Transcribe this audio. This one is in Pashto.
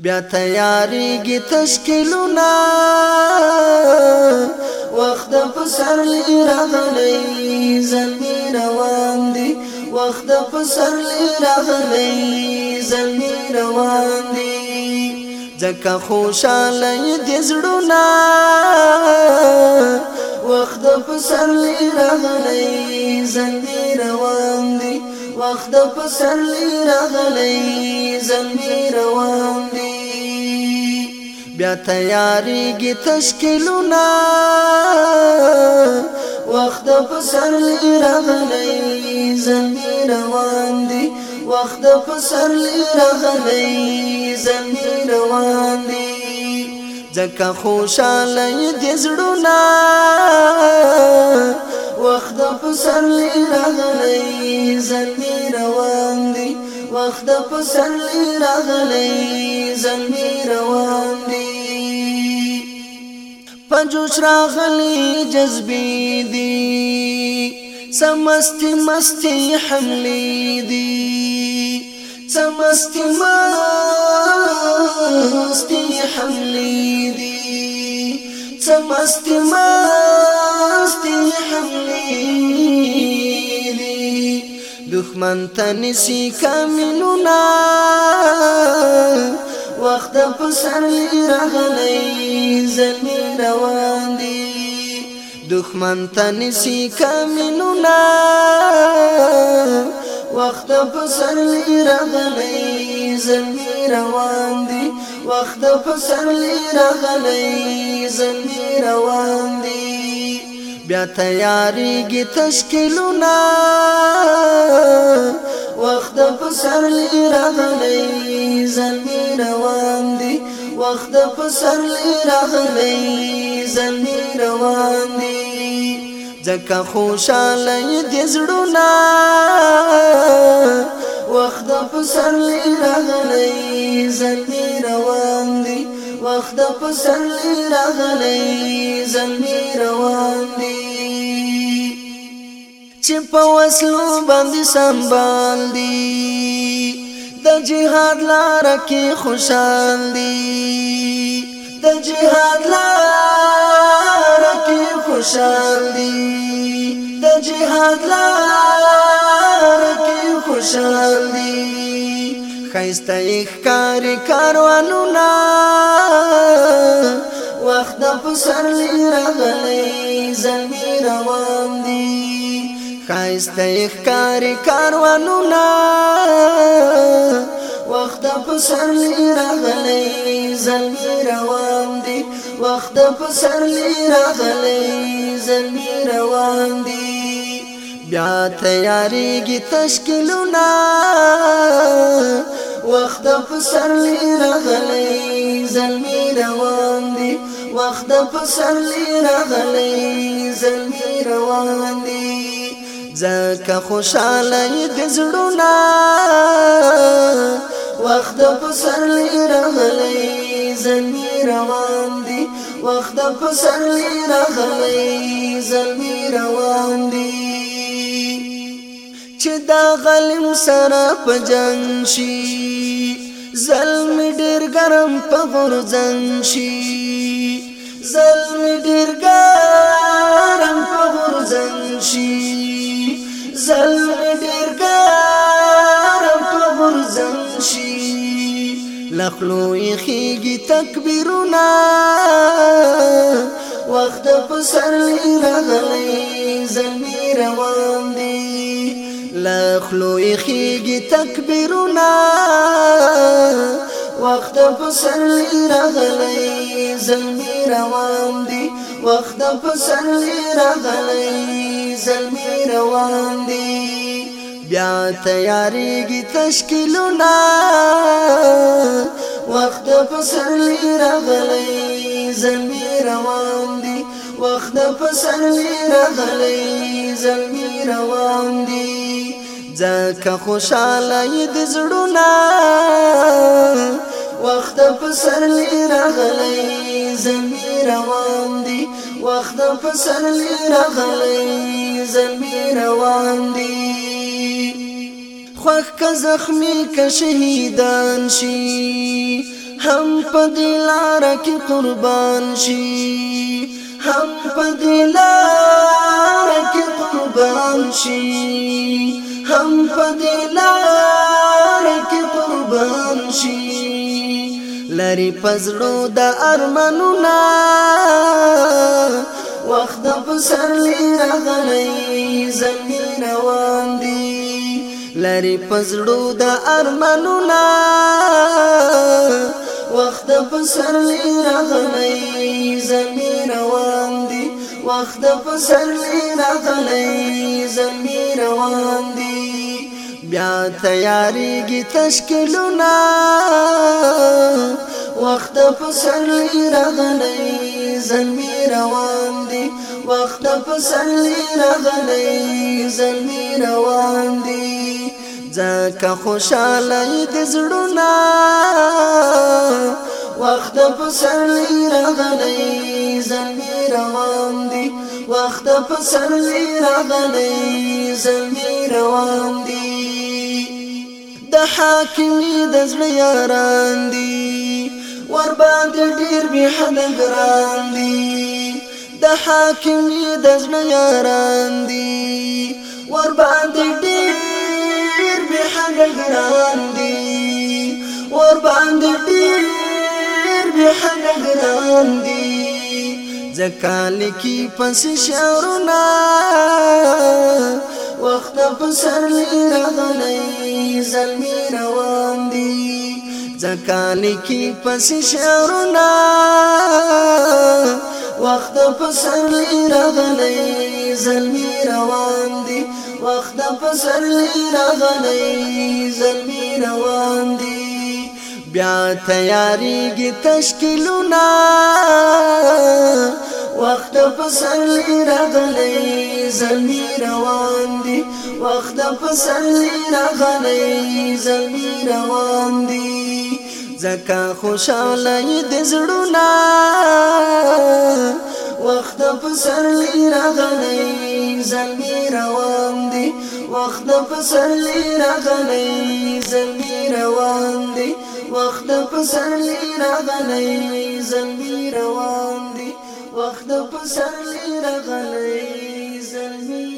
بیا تیاریږي تشکیلونه وخت د پسرلی راغلی زلمی روان دی وخت د پسرلی راغلی زلمی روان دی ځکه خوشاله دې زړونه وخت د پسرلی راغلی زلمی روان دی وخت د پسرلی راغلی زنجیر واندی بیا تیاریږي تشکیلونه وخت د پسرلی راغلی زنجیر واندی وخت د پسرلی راغلی زنجیر واندی ځکه خوشاله دې زړونه وخت د پسرلی راغلی زلمی روان دی وخت د پسرلی راغلی زلمی روان دی پنجوش راغلی جذبی دی سمستی مستی حملی دی سمستی مستی حملی دی سمستی مستی ناستې حملې دي دښمن ته نسی کاملونه وخت په سر راغلی زمين روان دي دښمن ته نسی کاملونه وخت په سر راغلی زمين روان دي وخت په سر راغلی زمين روان دي بیا تیاریږي تشکیلونه وخت په سر راغلی زمي روان دي وخت په سر راغلی زمي روان دي ځکه خوشاله دي زړونه وخت په سر راغلی زمي وخت د پسرلی راغلی زلمی روان دی چې په وسلو باندې سنبال دی د جهاد لار کې خوشحال دی د جهاد لار کې خوشحال دی د جهاد لار خیسته اخکاری کاروانونا وخت د پسرلی راغلی زلمی روان دی خیسته اخکاری کاروانونا وخت د پسرلی راغلی زلمی روان دی وخت د پسرلی راغلی زلمی روان دی بیا تیاریږي تشکیلونه وخت پسرلی راغلی زلمی روان دی وخت پسرلی راغلی زلمی روان دی زکه خوشاله د زړونا وخت پسرلی زلمی روان دی زلمی روان دی دا غلم سره په جنگ شي ظلم ډیر ګرم په غرزنګ شي ظلم ډیر ګرم په غرزنګ شي ظلم ډیر ګرم په غرزنګ شي لخلو یې خېږي تکبیرونه وخت په سر راغلی زلمی روان لخلو خيږي تکبیرونه وخت پسرلی راغلی زلمی روان دی وخت پسرلی راغلی زلمی روان دی بیا تیاریږي تشکیلونه وخت پسرلی راغلی زلمی روان دی وخت د پسرلی راغلی زلمی روان دی ځکه خوشاله د زړونه وخت د پسرلی راغلی زلمی روان دی وخت د پسرلی راغلی زلمی روان دی خوخ که زخمی که شهیدان شي هم په دلاره کې قربان شي هم پدلار کې قربان شي هم پدلار کې قربان شي لری پزړو د ارمنونا وخت په سر لرغلی زمين روان دي لری پزړو د ارمنونا وخت په سر لرغلی زمين وخت پسرلی راغلی زلمی روان دی بیا تیاریږي تشکیلونه وخت پسرلی راغلی زلمی روان دی وخت پسرلی راغلی زلمی روان دی ځکه خوشاله دې زړونه وخت پسرلی راغلی زلمی روان دی وخت په سر راغلی زلمی روان دی د حاکمی د زړه یاران دی ور باندې ډیر به حد ګران دی د حاکمی د زړه یاران دی ور باندې ډیر به حد ګران دی ور باندې ډیر به حد ګران دی زکا لکی پس شعرنا وخت پسر لرغلی زلمی روان دی زکا لکی پس شعرنا وخت پسر لرغلی زلمی روان دی وخت پسر لرغلی زلمی روان دی بیا تیاریږي تشکیلونه وخت پسل راغلی زلمی روان دی وخت پسل راغلی زلمی روان دی زکه خوشاله دې زړونه وخت پسر راغلی زلمی روان دی وخت پسر راغلی زلمی روان دی وخت پسرلی راغلی زلمی روان دی وخت پسرلی راغلی زلمی